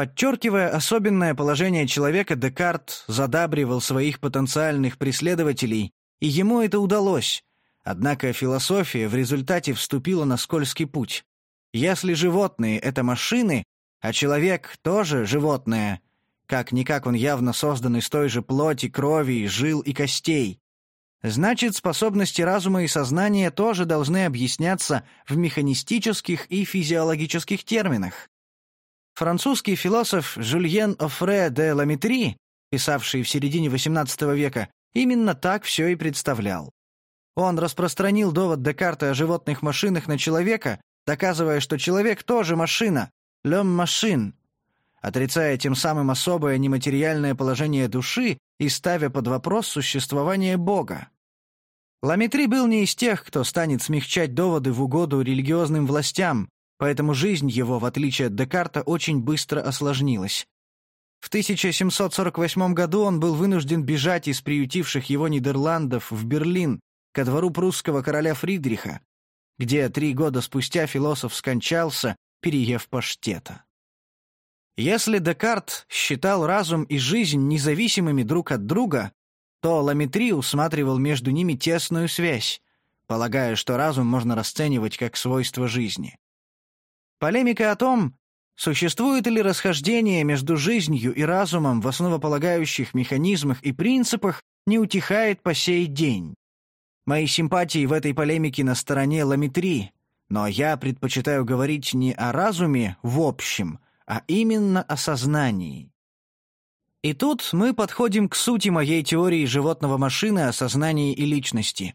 Подчеркивая особенное положение человека, Декарт задабривал своих потенциальных преследователей, и ему это удалось. Однако философия в результате вступила на скользкий путь. Если животные — это машины, а человек тоже животное, как-никак он явно создан из той же плоти, крови, жил и костей, значит, способности разума и сознания тоже должны объясняться в механистических и физиологических терминах. Французский философ Жюльен Офре де Ламетри, писавший в середине XVIII века, именно так все и представлял. Он распространил довод Декарта о животных машинах на человека, доказывая, что человек тоже машина, «l'homme machine», отрицая тем самым особое нематериальное положение души и ставя под вопрос существование Бога. Ламетри был не из тех, кто станет смягчать доводы в угоду религиозным властям, поэтому жизнь его, в отличие от Декарта, очень быстро осложнилась. В 1748 году он был вынужден бежать из приютивших его Нидерландов в Берлин, ко двору прусского короля Фридриха, где три года спустя философ скончался, переев паштета. Если Декарт считал разум и жизнь независимыми друг от друга, то Ламетри усматривал между ними тесную связь, полагая, что разум можно расценивать как свойство жизни. Полемика о том, существует ли расхождение между жизнью и разумом в основополагающих механизмах и принципах, не утихает по сей день. Мои симпатии в этой полемике на стороне Ламетри, но я предпочитаю говорить не о разуме в общем, а именно о сознании. И тут мы подходим к сути моей теории животного машины о сознании и личности.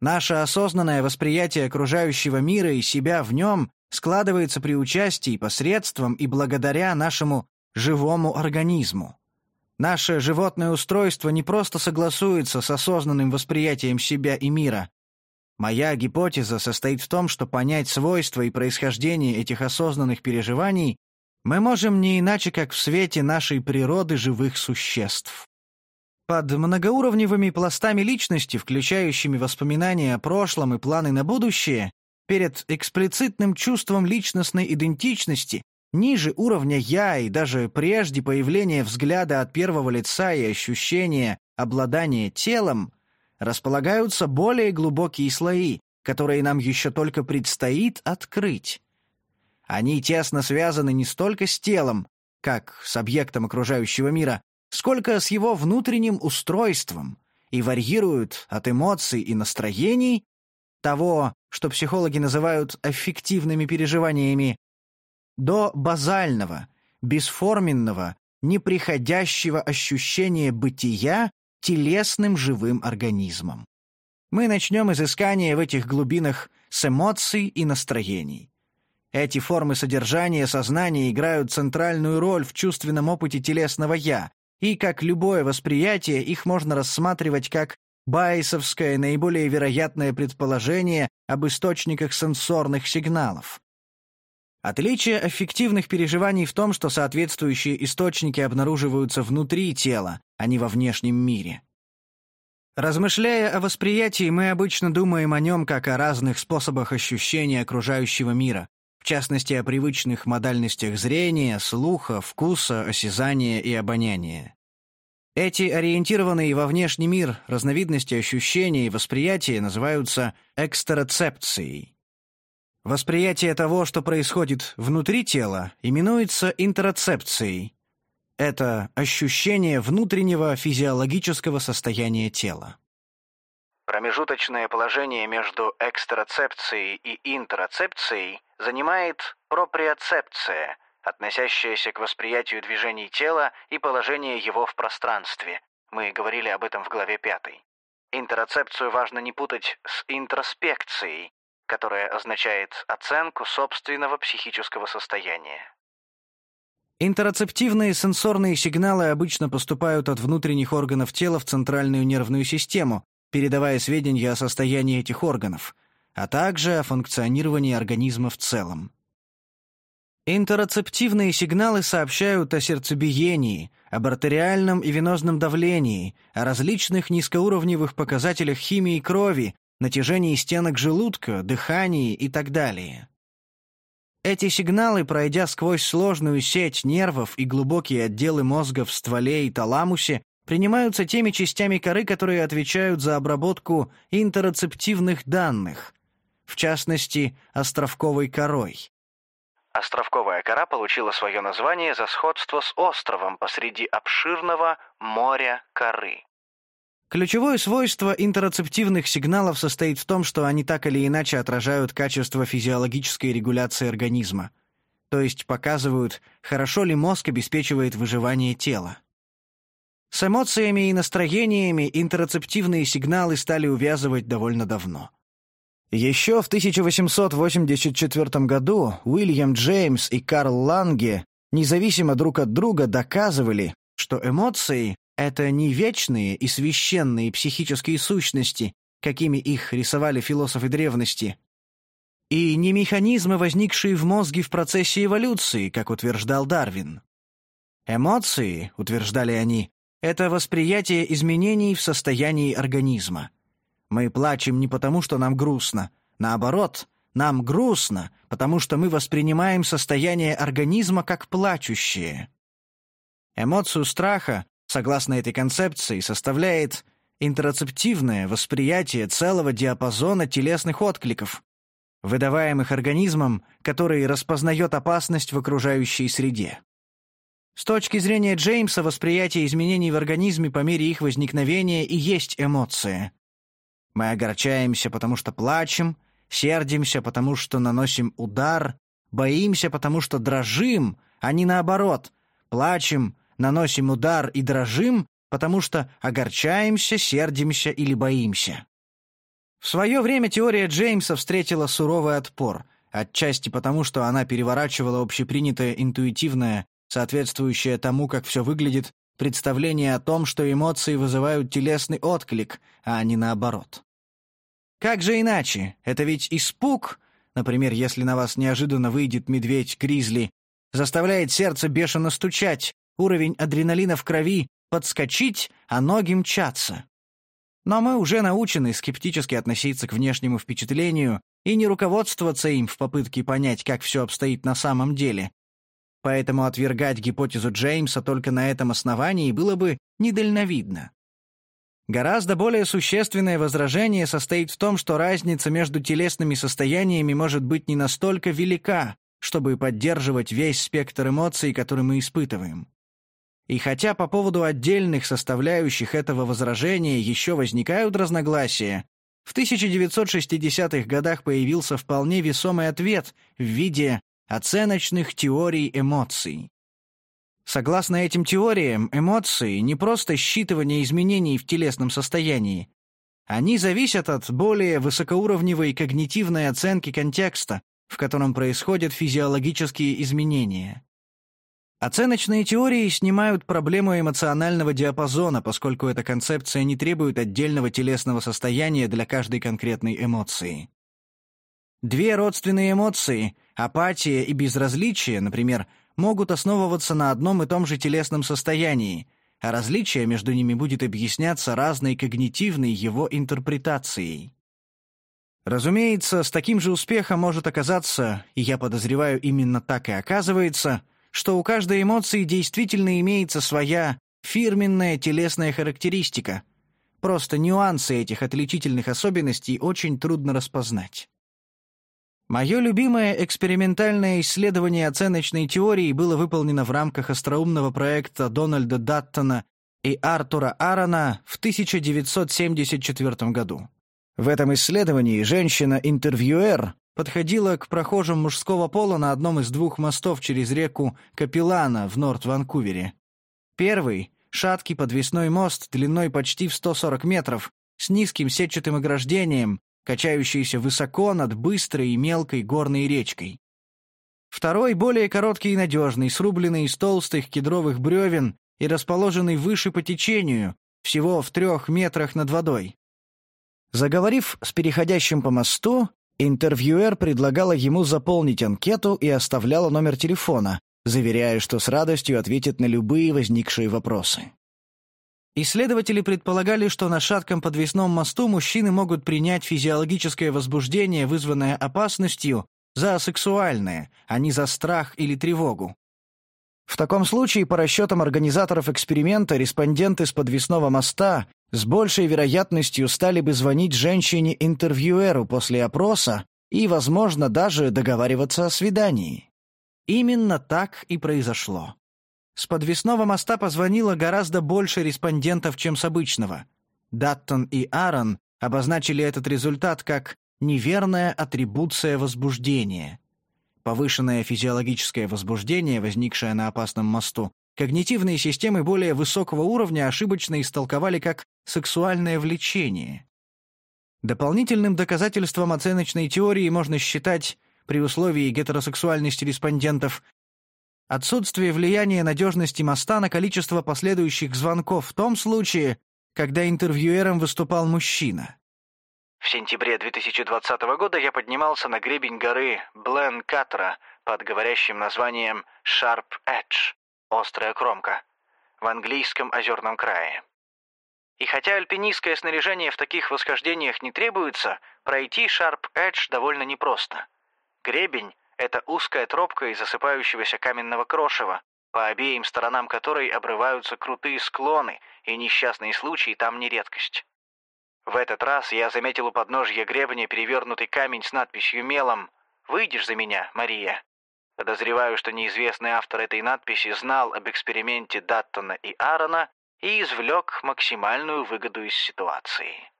Наше осознанное восприятие окружающего мира и себя в нем складывается при участии, посредством и благодаря нашему живому организму. Наше животное устройство не просто согласуется с осознанным восприятием себя и мира. Моя гипотеза состоит в том, что понять свойства и происхождение этих осознанных переживаний мы можем не иначе, как в свете нашей природы живых существ. Под многоуровневыми пластами личности, включающими воспоминания о прошлом и планы на будущее, перед эксплицитным чувством личностной идентичности, ниже уровня «я» и даже прежде появления взгляда от первого лица и ощущения обладания телом, располагаются более глубокие слои, которые нам еще только предстоит открыть. Они тесно связаны не столько с телом, как с объектом окружающего мира, сколько с его внутренним устройством и варьируют от эмоций и настроений, того, что психологи называют аффективными переживаниями, до базального, бесформенного, неприходящего ощущения бытия телесным живым организмом. Мы начнем изыскание в этих глубинах с эмоций и настроений. Эти формы содержания сознания играют центральную роль в чувственном опыте телесного «я», и, как любое восприятие, их можно рассматривать как байесовское наиболее вероятное предположение об источниках сенсорных сигналов. Отличие аффективных переживаний в том, что соответствующие источники обнаруживаются внутри тела, а не во внешнем мире. Размышляя о восприятии, мы обычно думаем о нем как о разных способах ощущения окружающего мира, в частности о привычных модальностях зрения, слуха, вкуса, осязания и обоняния. Эти ориентированные во внешний мир разновидности ощущения и восприятия называются экстероцепцией. Восприятие того, что происходит внутри тела, именуется интероцепцией. Это ощущение внутреннего физиологического состояния тела. Промежуточное положение между экстероцепцией и интероцепцией занимает проприоцепция, относящаяся к восприятию движений тела и положения его в пространстве. Мы говорили об этом в главе 5. Интероцепцию важно не путать с интроспекцией, которая означает оценку собственного психического состояния. Интероцептивные сенсорные сигналы обычно поступают от внутренних органов тела в центральную нервную систему, передавая сведения о состоянии этих органов, а также о функционировании организма в целом. Интероцептивные сигналы сообщают о сердцебиении, об артериальном и венозном давлении, о различных низкоуровневых показателях химии крови, натяжении стенок желудка, дыхании и так далее. Эти сигналы, пройдя сквозь сложную сеть нервов и глубокие отделы мозга в стволе и таламусе, принимаются теми частями коры, которые отвечают за обработку интероцептивных данных, в частности, островковой корой. Островковая кора получила свое название за сходство с островом посреди обширного моря коры. Ключевое свойство интероцептивных сигналов состоит в том, что они так или иначе отражают качество физиологической регуляции организма, то есть показывают, хорошо ли мозг обеспечивает выживание тела. С эмоциями и настроениями интероцептивные сигналы стали увязывать довольно давно. Еще в 1884 году Уильям Джеймс и Карл Ланге независимо друг от друга доказывали, что эмоции — это не вечные и священные психические сущности, какими их рисовали философы древности, и не механизмы, возникшие в мозге в процессе эволюции, как утверждал Дарвин. Эмоции, утверждали они, это восприятие изменений в состоянии организма. Мы плачем не потому, что нам грустно. Наоборот, нам грустно, потому что мы воспринимаем состояние организма как плачущее. Эмоцию страха, согласно этой концепции, составляет интероцептивное восприятие целого диапазона телесных откликов, выдаваемых организмом, который распознает опасность в окружающей среде. С точки зрения Джеймса, восприятие изменений в организме по мере их возникновения и есть эмоция. Мы огорчаемся, потому что плачем, сердимся, потому что наносим удар, боимся, потому что дрожим, а не наоборот. Плачем, наносим удар и дрожим, потому что огорчаемся, сердимся или боимся. В свое время теория Джеймса встретила суровый отпор, отчасти потому, что она переворачивала общепринятое интуитивное, соответствующее тому, как все выглядит, представление о том, что эмоции вызывают телесный отклик, а не наоборот. Как же иначе? Это ведь испуг, например, если на вас неожиданно выйдет медведь-гризли, заставляет сердце бешено стучать, уровень адреналина в крови подскочить, а ноги мчаться. Но мы уже научены скептически относиться к внешнему впечатлению и не руководствоваться им в попытке понять, как все обстоит на самом деле, Поэтому отвергать гипотезу Джеймса только на этом основании было бы недальновидно. Гораздо более существенное возражение состоит в том, что разница между телесными состояниями может быть не настолько велика, чтобы поддерживать весь спектр эмоций, которые мы испытываем. И хотя по поводу отдельных составляющих этого возражения еще возникают разногласия, в 1960-х годах появился вполне весомый ответ в виде оценочных теорий эмоций. Согласно этим теориям, эмоции — не просто считывание изменений в телесном состоянии. Они зависят от более высокоуровневой когнитивной оценки контекста, в котором происходят физиологические изменения. Оценочные теории снимают проблему эмоционального диапазона, поскольку эта концепция не требует отдельного телесного состояния для каждой конкретной эмоции. Две родственные эмоции, апатия и безразличие, например, могут основываться на одном и том же телесном состоянии, а различие между ними будет объясняться разной когнитивной его интерпретацией. Разумеется, с таким же успехом может оказаться, и я подозреваю, именно так и оказывается, что у каждой эмоции действительно имеется своя фирменная телесная характеристика. Просто нюансы этих отличительных особенностей очень трудно распознать. Мое любимое экспериментальное исследование оценочной теории было выполнено в рамках остроумного проекта Дональда Даттона и Артура Аарона в 1974 году. В этом исследовании женщина-интервьюер подходила к прохожим мужского пола на одном из двух мостов через реку Капилана в Норт-Ванкувере. Первый — шаткий подвесной мост длиной почти в 140 метров, с низким сетчатым ограждением, качающийся высоко над быстрой и мелкой горной речкой. Второй, более короткий и надежный, срубленный из толстых кедровых бревен и расположенный выше по течению, всего в трех метрах над водой. Заговорив с переходящим по мосту, интервьюер предлагала ему заполнить анкету и оставляла номер телефона, заверяя, что с радостью ответит на любые возникшие вопросы. Исследователи предполагали, что на шатком подвесном мосту мужчины могут принять физиологическое возбуждение, вызванное опасностью, за сексуальное, а не за страх или тревогу. В таком случае, по расчетам организаторов эксперимента, респонденты с подвесного моста с большей вероятностью стали бы звонить женщине-интервьюеру после опроса и, возможно, даже договариваться о свидании. Именно так и произошло. С подвесного моста позвонило гораздо больше респондентов, чем с обычного. Даттон и Аарон обозначили этот результат как неверная атрибуция возбуждения. Повышенное физиологическое возбуждение, возникшее на опасном мосту, когнитивные системы более высокого уровня ошибочно истолковали как сексуальное влечение. Дополнительным доказательством оценочной теории можно считать, при условии гетеросексуальности респондентов, отсутствие влияния надежности моста на количество последующих звонков в том случае, когда интервьюером выступал мужчина. В сентябре 2020 года я поднимался на гребень горы Блен-Катра под говорящим названием Sharp Edge – «Острая кромка» в английском озерном крае. И хотя альпинистское снаряжение в таких восхождениях не требуется, пройти Sharp Edge довольно непросто. Гребень – это узкая тропка из засыпающегося каменного крошева, по обеим сторонам которой обрываются крутые склоны, и несчастные случаи там не редкость. В этот раз я заметил у подножья гребня перевернутый камень с надписью мелом «Выйдешь за меня, Мария». Подозреваю, что неизвестный автор этой надписи знал об эксперименте Даттона и Аарона и извлек максимальную выгоду из ситуации.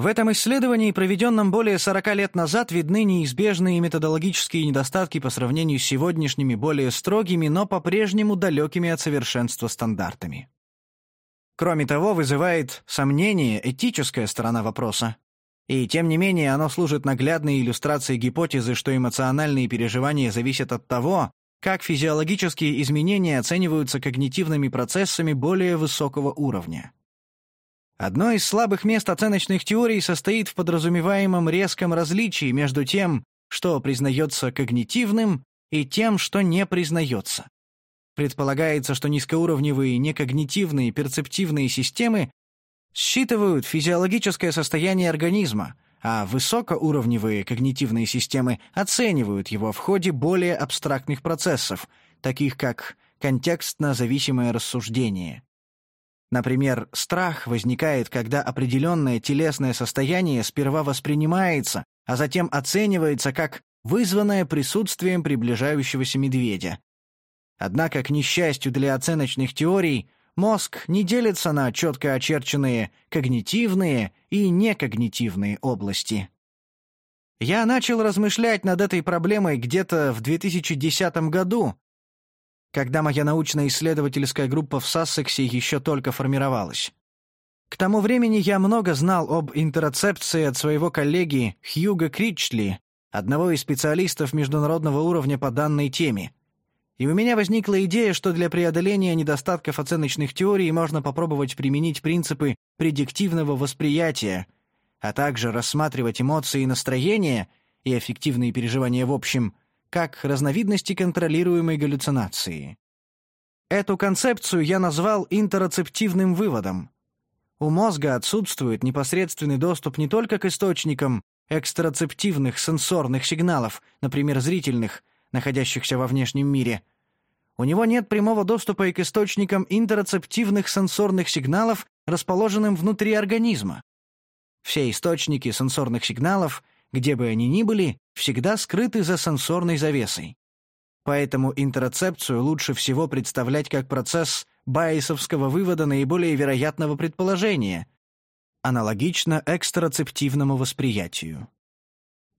В этом исследовании, проведенном более 40 лет назад, видны неизбежные методологические недостатки по сравнению с сегодняшними более строгими, но по-прежнему далекими от совершенства стандартами. Кроме того, вызывает сомнение этическая сторона вопроса. И тем не менее оно служит наглядной иллюстрацией гипотезы, что эмоциональные переживания зависят от того, как физиологические изменения оцениваются когнитивными процессами более высокого уровня. Одно из слабых мест оценочных теорий состоит в подразумеваемом резком различии между тем, что признается когнитивным, и тем, что не признается. Предполагается, что низкоуровневые некогнитивные перцептивные системы считывают физиологическое состояние организма, а высокоуровневые когнитивные системы оценивают его в ходе более абстрактных процессов, таких как контекстно-зависимое рассуждение. Например, страх возникает, когда определенное телесное состояние сперва воспринимается, а затем оценивается как вызванное присутствием приближающегося медведя. Однако, к несчастью для оценочных теорий, мозг не делится на четко очерченные когнитивные и некогнитивные области. Я начал размышлять над этой проблемой где-то в 2010 году, когда моя научно-исследовательская группа в Сассексе еще только формировалась. К тому времени я много знал об интерцепции от своего коллеги Хьюга Кричли, одного из специалистов международного уровня по данной теме, и у меня возникла идея, что для преодоления недостатков оценочных теорий можно попробовать применить принципы предиктивного восприятия, а также рассматривать эмоции и настроения и аффективные переживания в общем как разновидности контролируемой галлюцинации. Эту концепцию я назвал интероцептивным выводом. У мозга отсутствует непосредственный доступ не только к источникам экстрацептивных сенсорных сигналов, например, зрительных, находящихся во внешнем мире, у него нет прямого доступа и к источникам интероцептивных сенсорных сигналов, расположенным внутри организма. Все источники сенсорных сигналов, где бы они ни были, всегда скрыты за сенсорной завесой. Поэтому интероцепцию лучше всего представлять как процесс байесовского вывода наиболее вероятного предположения, аналогично экстрацептивному восприятию.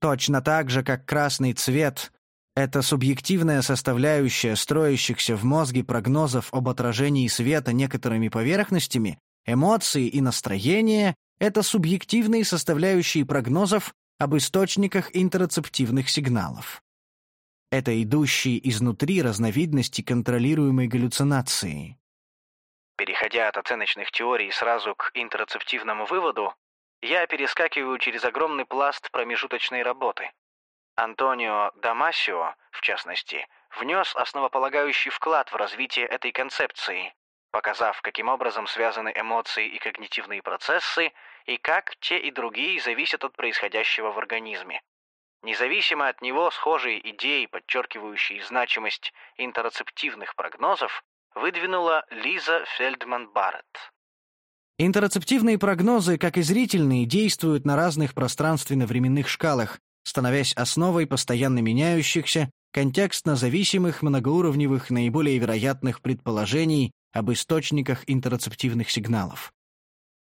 Точно так же, как красный цвет это субъективная составляющая строящихся в мозге прогнозов об отражении света некоторыми поверхностями, эмоции и настроение — это субъективные составляющие прогнозов об источниках интерцептивных сигналов. Это идущие изнутри разновидности контролируемой галлюцинации. Переходя от оценочных теорий сразу к интерцептивному выводу, я перескакиваю через огромный пласт промежуточной работы. Антонио Дамасио, в частности, внес основополагающий вклад в развитие этой концепции, показав, каким образом связаны эмоции и когнитивные процессы, и как те и другие зависят от происходящего в организме. Независимо от него, схожие идеи, подчеркивающие значимость интерцептивных прогнозов, выдвинула Лиза Фельдман-Барретт. Интерцептивные прогнозы, как и зрительные, действуют на разных пространственно-временных шкалах, становясь основой постоянно меняющихся, контекстно-зависимых, многоуровневых, наиболее вероятных предположений об источниках интерцептивных сигналов.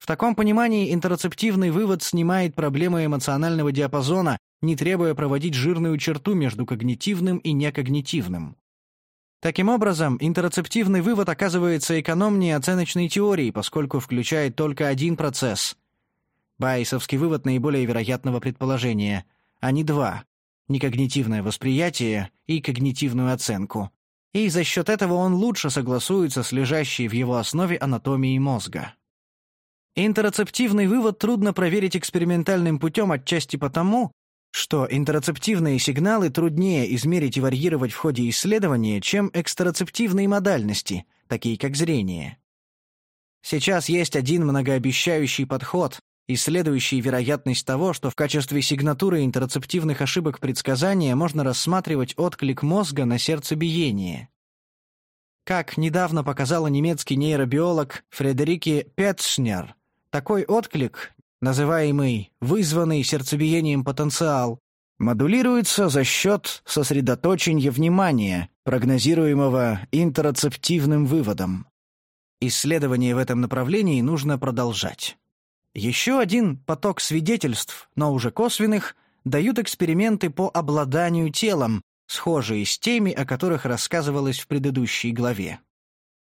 В таком понимании интерцептивный вывод снимает проблемы эмоционального диапазона, не требуя проводить жирную черту между когнитивным и некогнитивным. Таким образом, интерцептивный вывод оказывается экономнее оценочной теории, поскольку включает только один процесс. Байесовский вывод наиболее вероятного предположения, а не два — некогнитивное восприятие и когнитивную оценку. И за счет этого он лучше согласуется с лежащей в его основе анатомией мозга. Интерцептивный вывод трудно проверить экспериментальным путем отчасти потому, что интерцептивные сигналы труднее измерить и варьировать в ходе исследования, чем экстрацептивные модальности, такие как зрение. Сейчас есть один многообещающий подход, исследующий вероятность того, что в качестве сигнатуры интерцептивных ошибок предсказания можно рассматривать отклик мозга на сердцебиение. Как недавно показала немецкий нейробиолог Фредерике Петшнер, такой отклик, называемый «вызванный сердцебиением потенциал», модулируется за счет сосредоточения внимания, прогнозируемого интерцептивным выводом. Исследование в этом направлении нужно продолжать. Еще один поток свидетельств, но уже косвенных, дают эксперименты по обладанию телом, схожие с теми, о которых рассказывалось в предыдущей главе.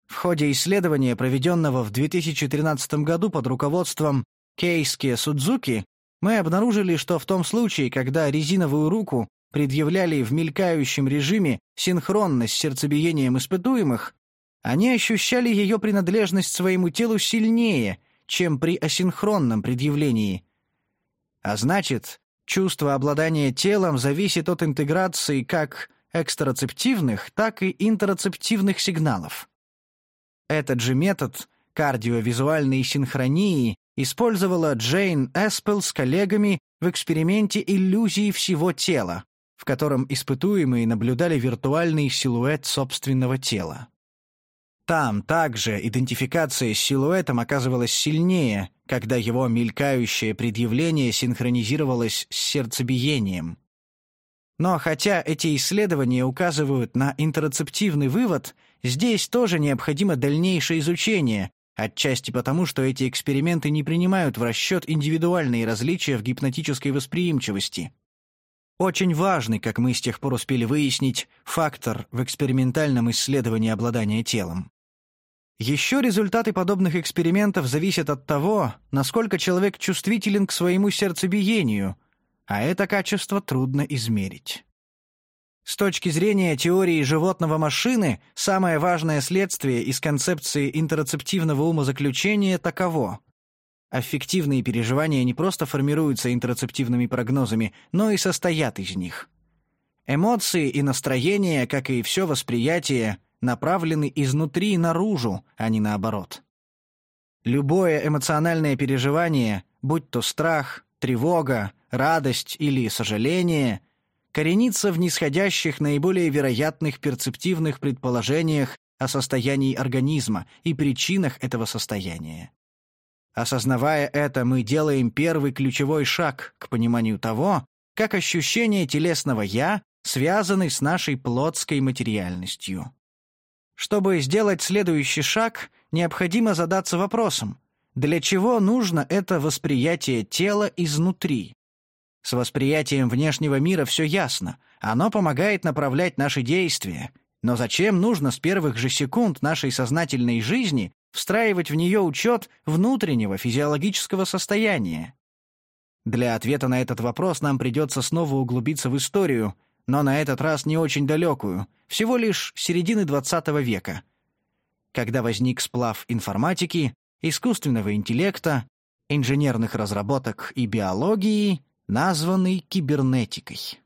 В ходе исследования, проведенного в 2013 году под руководством Кейски Судзуки, мы обнаружили, что в том случае, когда резиновую руку предъявляли в мелькающем режиме синхронно с сердцебиением испытуемых, они ощущали ее принадлежность своему телу сильнее, чем при асинхронном предъявлении. А значит, чувство обладания телом зависит от интеграции как экстрацептивных, так и интерцептивных сигналов. Этот же метод кардиовизуальной синхронии использовала Джейн Эспел с коллегами в эксперименте иллюзии всего тела, в котором испытуемые наблюдали виртуальный силуэт собственного тела. Там также идентификация с силуэтом оказывалась сильнее, когда его мелькающее предъявление синхронизировалось с сердцебиением. Но хотя эти исследования указывают на интерцептивный вывод – Здесь тоже необходимо дальнейшее изучение, отчасти потому, что эти эксперименты не принимают в расчет индивидуальные различия в гипнотической восприимчивости. Очень важный, как мы с тех пор успели выяснить, фактор в экспериментальном исследовании обладания телом. Еще результаты подобных экспериментов зависят от того, насколько человек чувствителен к своему сердцебиению, а это качество трудно измерить. С точки зрения теории животного машины, самое важное следствие из концепции интерцептивного умозаключения таково. Аффективные переживания не просто формируются интерцептивными прогнозами, но и состоят из них. Эмоции и настроения, как и все восприятие, направлены изнутри наружу, а не наоборот. Любое эмоциональное переживание, будь то страх, тревога, радость или сожаление, коренится в нисходящих наиболее вероятных перцептивных предположениях о состоянии организма и причинах этого состояния. Осознавая это, мы делаем первый ключевой шаг к пониманию того, как ощущения телесного «я» связаны с нашей плотской материальностью. Чтобы сделать следующий шаг, необходимо задаться вопросом, для чего нужно это восприятие тела изнутри? С восприятием внешнего мира все ясно. Оно помогает направлять наши действия. Но зачем нужно с первых же секунд нашей сознательной жизни встраивать в нее учет внутреннего физиологического состояния? Для ответа на этот вопрос нам придется снова углубиться в историю, но на этот раз не очень далекую, всего лишь середины XX века, когда возник сплав информатики, искусственного интеллекта, инженерных разработок и биологии названный кибернетикой.